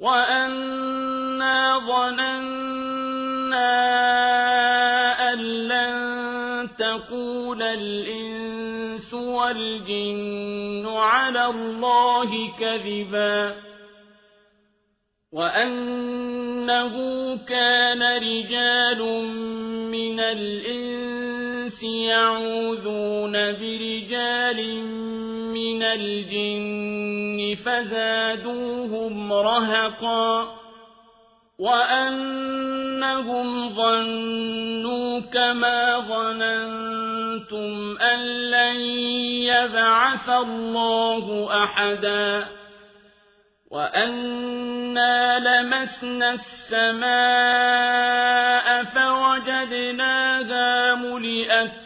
وأنا ظننا أن لن تقول الإنس والجن على الله كذبا وأنه كان رجال من الإنس يعوذون برجال الجن فزادوهم رهقا وأنهم ظنوا كما ظننتم أن لن يبعث الله أحدا وأنا لمسنا السماء فوجدناها ملئت